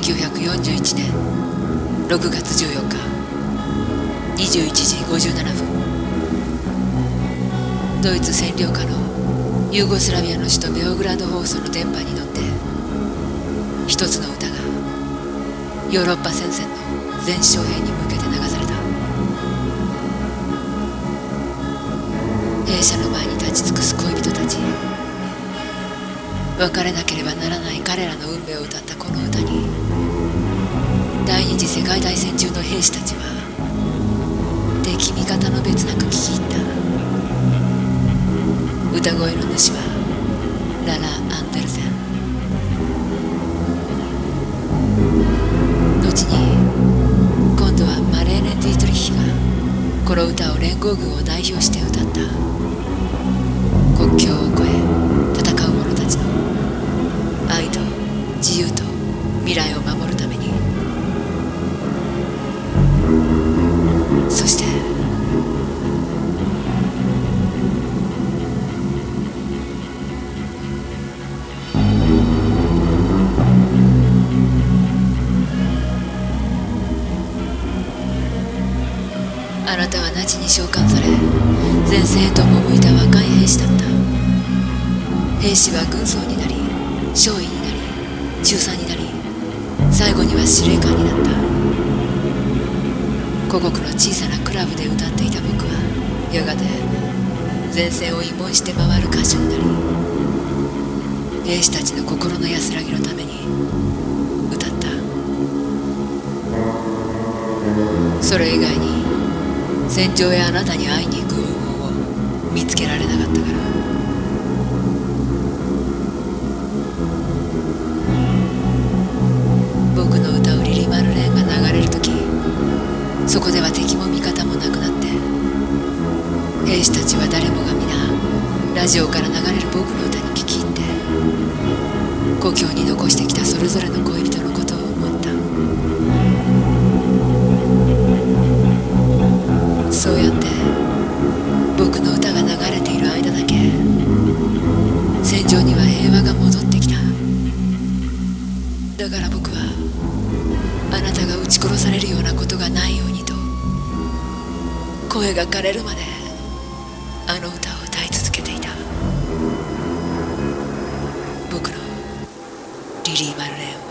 1941年6月14日21時57分ドイツ占領下のユーゴスラビアの首都ベオグラード放送の電波に乗って一つの歌がヨーロッパ戦線の全勝兵に向けて流された兵舎の前に立ち尽くす恋人たち別れなければならない彼らの運命を歌ったこの歌に第二次世界大戦中の兵士たちは敵味方の別なく聞き入った。歌声の主はララ・アンデルセン。後に今度はマレーネ・ディートリヒがこの歌を連合軍を代表して歌った。国境を越え戦う者たちの愛と自由と未来を守るために。あなたはナチに召喚され前線へと赴いた若い兵士だった。兵士は軍曹になり少尉になり中佐になり最後には司令官になった。故国の小さなクラブで歌っていた僕はやがて前線を慰問して回る歌手になり兵士たちの心の安らぎのために歌った。それ以外に戦場へあなたに会いに行く方法を見つけられなかったから。僕の歌うリリマルレーンが流れる時そこでは敵も味方もなくなって兵士たちは誰もが皆ラジオから流れる僕の歌に聞き入って故郷に残してきたそれぞれの恋人のこち殺されるようなことがないようにと声が枯れるまであの歌を歌い続けていた。僕のリリー・マルレーン